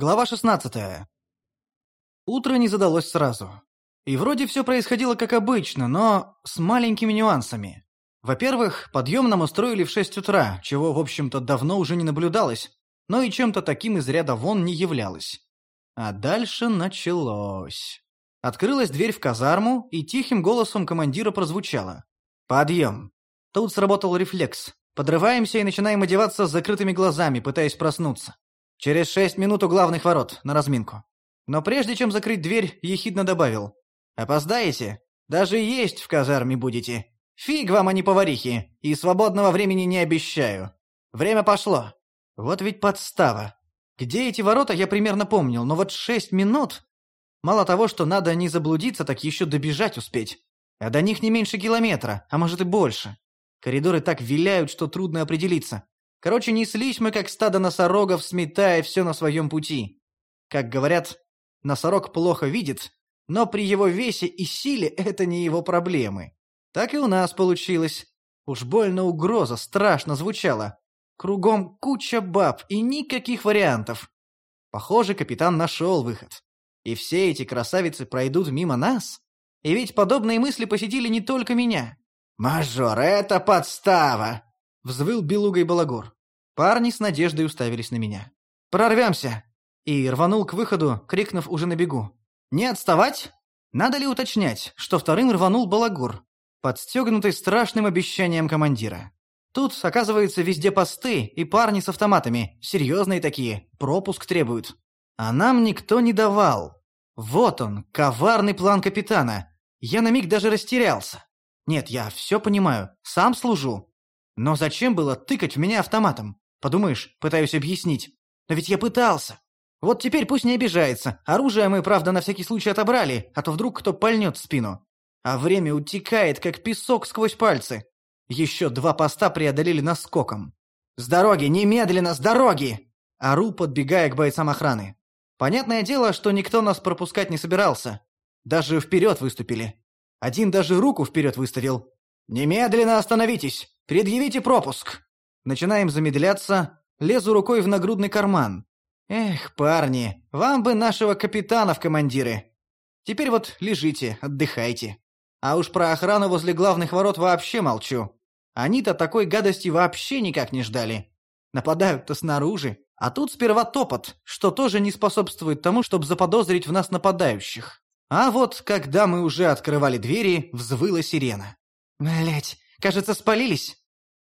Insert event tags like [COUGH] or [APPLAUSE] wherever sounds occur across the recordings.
Глава 16. Утро не задалось сразу. И вроде все происходило как обычно, но с маленькими нюансами. Во-первых, подъем нам устроили в 6 утра, чего, в общем-то, давно уже не наблюдалось, но и чем-то таким из ряда вон не являлось. А дальше началось. Открылась дверь в казарму, и тихим голосом командира прозвучало. «Подъем!» Тут сработал рефлекс. Подрываемся и начинаем одеваться с закрытыми глазами, пытаясь проснуться. Через шесть минут у главных ворот, на разминку. Но прежде чем закрыть дверь, ехидно добавил. «Опоздаете? Даже есть в казарме будете. Фиг вам, а не поварихи, и свободного времени не обещаю. Время пошло. Вот ведь подстава. Где эти ворота, я примерно помнил, но вот шесть минут... Мало того, что надо не заблудиться, так еще добежать успеть. А до них не меньше километра, а может и больше. Коридоры так виляют, что трудно определиться. Короче, неслись мы, как стадо носорогов, сметая все на своем пути. Как говорят, носорог плохо видит, но при его весе и силе [LAUGHS] это не его проблемы. Так и у нас получилось. Уж больно угроза страшно звучала. Кругом куча баб и никаких вариантов. Похоже, капитан нашел выход. И все эти красавицы пройдут мимо нас? И ведь подобные мысли посетили не только меня. «Мажор, это подстава!» Взвыл белугой балагур. Парни с надеждой уставились на меня. «Прорвемся!» И рванул к выходу, крикнув уже на бегу. «Не отставать?» Надо ли уточнять, что вторым рванул балагур, подстегнутый страшным обещанием командира. Тут, оказывается, везде посты и парни с автоматами, серьезные такие, пропуск требуют. А нам никто не давал. Вот он, коварный план капитана. Я на миг даже растерялся. Нет, я все понимаю, сам служу, но зачем было тыкать в меня автоматом? Подумаешь, пытаюсь объяснить. Но ведь я пытался. Вот теперь пусть не обижается. Оружие мы, правда, на всякий случай отобрали, а то вдруг кто пальнет в спину. А время утекает, как песок сквозь пальцы. Еще два поста преодолели наскоком. «С дороги! Немедленно с дороги!» Ору, подбегая к бойцам охраны. Понятное дело, что никто нас пропускать не собирался. Даже вперед выступили. Один даже руку вперед выставил. «Немедленно остановитесь! Предъявите пропуск!» Начинаем замедляться, лезу рукой в нагрудный карман. «Эх, парни, вам бы нашего капитана в командиры! Теперь вот лежите, отдыхайте. А уж про охрану возле главных ворот вообще молчу. Они-то такой гадости вообще никак не ждали. Нападают-то снаружи, а тут сперва топот, что тоже не способствует тому, чтобы заподозрить в нас нападающих. А вот, когда мы уже открывали двери, взвыла сирена. «Блядь, кажется, спалились», —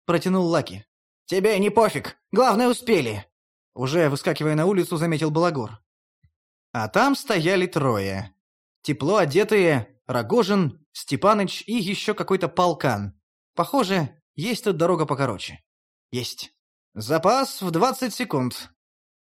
протянул Лаки. «Тебе не пофиг, главное, успели». Уже выскакивая на улицу, заметил Балагур. А там стояли трое. Тепло одетые, Рогожин, Степаныч и еще какой-то полкан. Похоже, есть тут дорога покороче. Есть. Запас в двадцать секунд.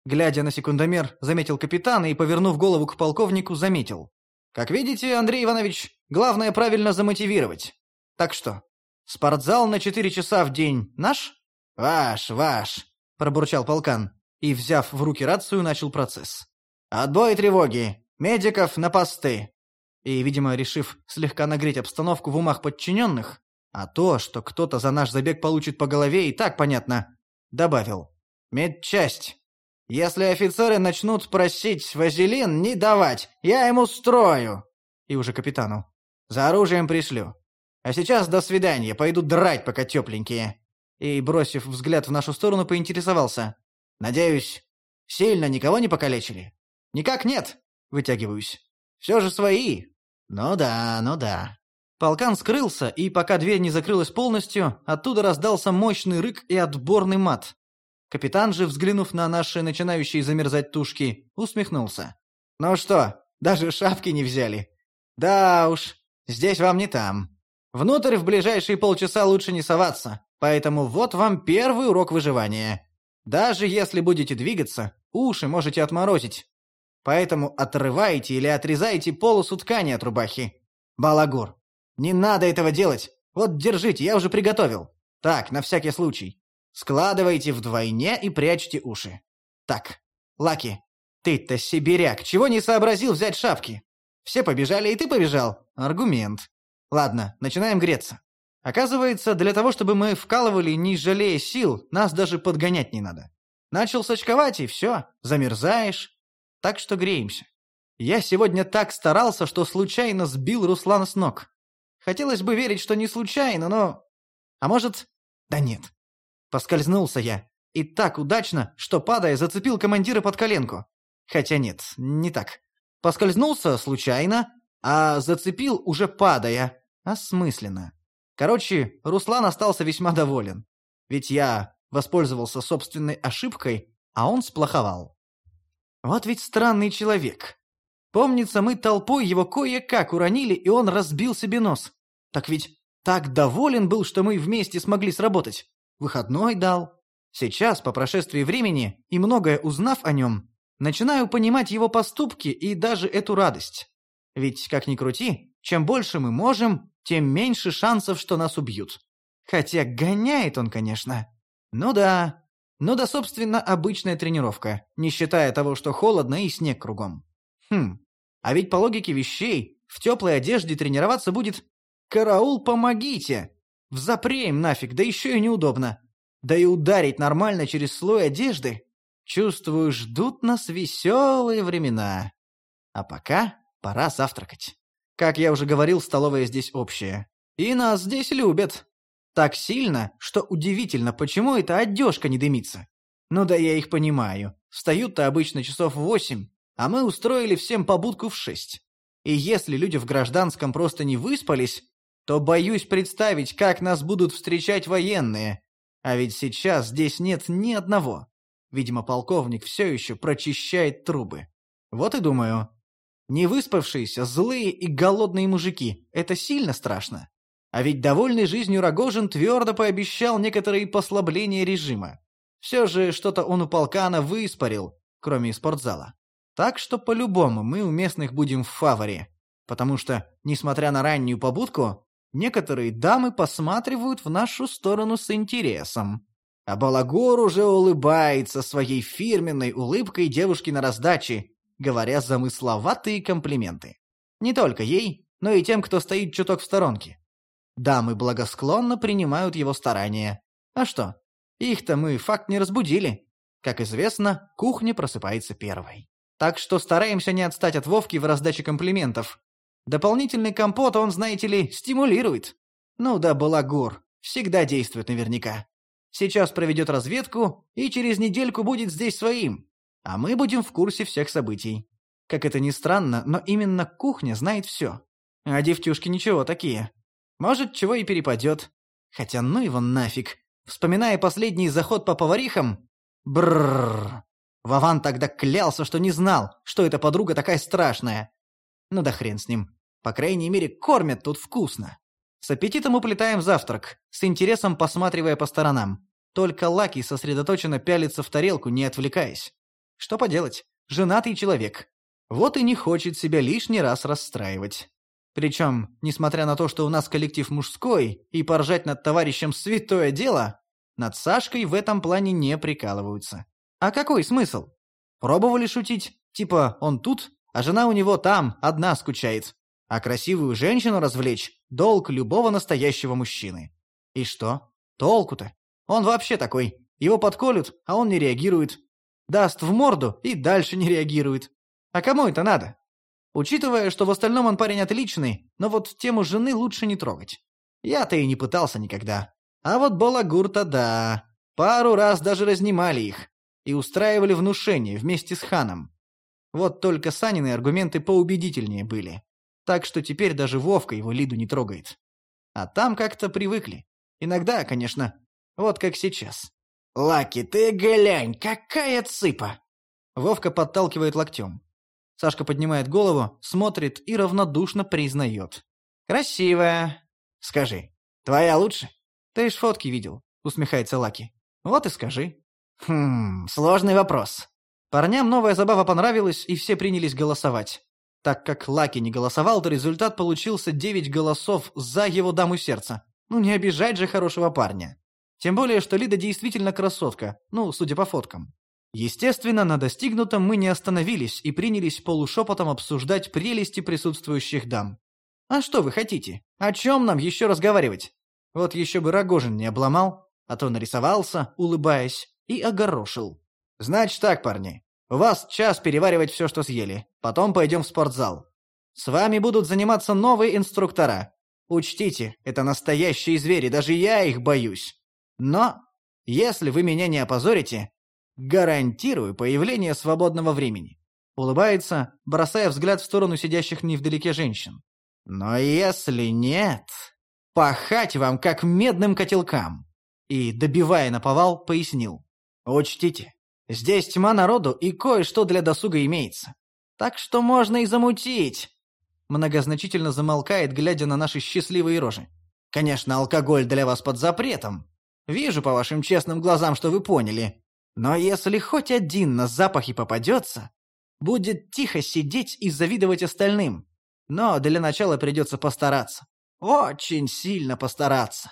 Глядя на секундомер, заметил капитан и, повернув голову к полковнику, заметил. Как видите, Андрей Иванович, главное правильно замотивировать. Так что, спортзал на четыре часа в день наш? Ваш, ваш, пробурчал полкан и, взяв в руки рацию, начал процесс. Отбой тревоги, медиков на посты. И, видимо, решив слегка нагреть обстановку в умах подчиненных, а то, что кто-то за наш забег получит по голове, и так понятно, добавил. Медчасть. Если офицеры начнут просить вазелин не давать, я ему строю. И уже капитану. За оружием пришлю. А сейчас до свидания, пойду драть, пока тепленькие». И, бросив взгляд в нашу сторону, поинтересовался. «Надеюсь, сильно никого не покалечили?» «Никак нет», — вытягиваюсь. «Все же свои». «Ну да, ну да». Полкан скрылся, и пока дверь не закрылась полностью, оттуда раздался мощный рык и отборный мат. Капитан же, взглянув на наши начинающие замерзать тушки, усмехнулся. «Ну что, даже шапки не взяли?» «Да уж, здесь вам не там». Внутрь в ближайшие полчаса лучше не соваться, поэтому вот вам первый урок выживания. Даже если будете двигаться, уши можете отморозить. Поэтому отрывайте или отрезайте полосу ткани от рубахи. Балагур, не надо этого делать. Вот держите, я уже приготовил. Так, на всякий случай. Складывайте вдвойне и прячьте уши. Так, Лаки, ты-то сибиряк, чего не сообразил взять шапки? Все побежали, и ты побежал. Аргумент. Ладно, начинаем греться. Оказывается, для того, чтобы мы вкалывали, не жалея сил, нас даже подгонять не надо. Начал сочковать, и все, замерзаешь. Так что греемся. Я сегодня так старался, что случайно сбил Руслана с ног. Хотелось бы верить, что не случайно, но... А может... Да нет. Поскользнулся я. И так удачно, что, падая, зацепил командира под коленку. Хотя нет, не так. Поскользнулся случайно, а зацепил уже падая. Осмысленно. Короче, Руслан остался весьма доволен. Ведь я воспользовался собственной ошибкой, а он сплоховал. Вот ведь странный человек. Помнится, мы толпой его кое-как уронили, и он разбил себе нос. Так ведь так доволен был, что мы вместе смогли сработать. Выходной дал. Сейчас, по прошествии времени и многое узнав о нем, начинаю понимать его поступки и даже эту радость. Ведь, как ни крути, чем больше мы можем, тем меньше шансов, что нас убьют. Хотя гоняет он, конечно. Ну да. Ну да, собственно, обычная тренировка, не считая того, что холодно и снег кругом. Хм. А ведь по логике вещей, в теплой одежде тренироваться будет «Караул, помогите!» Взапреем нафиг, да еще и неудобно. Да и ударить нормально через слой одежды. Чувствую, ждут нас веселые времена. А пока пора завтракать. Как я уже говорил, столовая здесь общая. И нас здесь любят. Так сильно, что удивительно, почему эта одежка не дымится. Ну да я их понимаю. Встают-то обычно часов в восемь, а мы устроили всем побудку в шесть. И если люди в гражданском просто не выспались, то боюсь представить, как нас будут встречать военные. А ведь сейчас здесь нет ни одного. Видимо, полковник все еще прочищает трубы. Вот и думаю, Невыспавшиеся, злые и голодные мужики – это сильно страшно. А ведь довольный жизнью Рогожин твердо пообещал некоторые послабления режима. Все же что-то он у полкана выспарил, кроме спортзала. Так что по-любому мы у местных будем в фаворе. Потому что, несмотря на раннюю побудку, некоторые дамы посматривают в нашу сторону с интересом. А Балагор уже улыбается своей фирменной улыбкой девушки на раздаче говоря замысловатые комплименты. Не только ей, но и тем, кто стоит чуток в сторонке. Дамы благосклонно принимают его старания. А что? Их-то мы факт не разбудили. Как известно, кухня просыпается первой. Так что стараемся не отстать от Вовки в раздаче комплиментов. Дополнительный компот он, знаете ли, стимулирует. Ну да, балагур. Всегда действует наверняка. Сейчас проведет разведку и через недельку будет здесь своим. А мы будем в курсе всех событий. Как это ни странно, но именно кухня знает все. А девчушки ничего такие. Может, чего и перепадет. Хотя ну его нафиг. Вспоминая последний заход по поварихам... Брррр. Вован тогда клялся, что не знал, что эта подруга такая страшная. Ну да хрен с ним. По крайней мере, кормят тут вкусно. С аппетитом уплетаем завтрак, с интересом посматривая по сторонам. Только Лаки сосредоточенно пялится в тарелку, не отвлекаясь. Что поделать, женатый человек. Вот и не хочет себя лишний раз расстраивать. Причем, несмотря на то, что у нас коллектив мужской, и поржать над товарищем святое дело, над Сашкой в этом плане не прикалываются. А какой смысл? Пробовали шутить, типа он тут, а жена у него там, одна скучает. А красивую женщину развлечь – долг любого настоящего мужчины. И что? Толку-то? Он вообще такой. Его подколют, а он не реагирует даст в морду и дальше не реагирует. А кому это надо? Учитывая, что в остальном он парень отличный, но вот тему жены лучше не трогать. Я-то и не пытался никогда. А вот Балагур-то да. Пару раз даже разнимали их. И устраивали внушение вместе с ханом. Вот только Санины аргументы поубедительнее были. Так что теперь даже Вовка его Лиду не трогает. А там как-то привыкли. Иногда, конечно. Вот как сейчас. «Лаки, ты глянь, какая цыпа!» Вовка подталкивает локтем. Сашка поднимает голову, смотрит и равнодушно признает. «Красивая. Скажи, твоя лучше?» «Ты ж фотки видел», — усмехается Лаки. «Вот и скажи». «Хм, сложный вопрос». Парням новая забава понравилась, и все принялись голосовать. Так как Лаки не голосовал, то результат получился девять голосов за его даму сердца. Ну не обижать же хорошего парня. Тем более, что Лида действительно красотка, ну, судя по фоткам. Естественно, на достигнутом мы не остановились и принялись полушепотом обсуждать прелести присутствующих дам. А что вы хотите? О чем нам еще разговаривать? Вот еще бы Рогожин не обломал, а то нарисовался, улыбаясь, и огорошил. Значит так, парни, У вас час переваривать все, что съели. Потом пойдем в спортзал. С вами будут заниматься новые инструктора. Учтите, это настоящие звери, даже я их боюсь. Но, если вы меня не опозорите, гарантирую появление свободного времени. Улыбается, бросая взгляд в сторону сидящих невдалеке женщин. Но если нет, пахать вам как медным котелкам. И, добивая наповал, пояснил. Учтите, здесь тьма народу и кое-что для досуга имеется. Так что можно и замутить. Многозначительно замолкает, глядя на наши счастливые рожи. Конечно, алкоголь для вас под запретом. Вижу по вашим честным глазам, что вы поняли. Но если хоть один на запахи попадется, будет тихо сидеть и завидовать остальным. Но для начала придется постараться. Очень сильно постараться.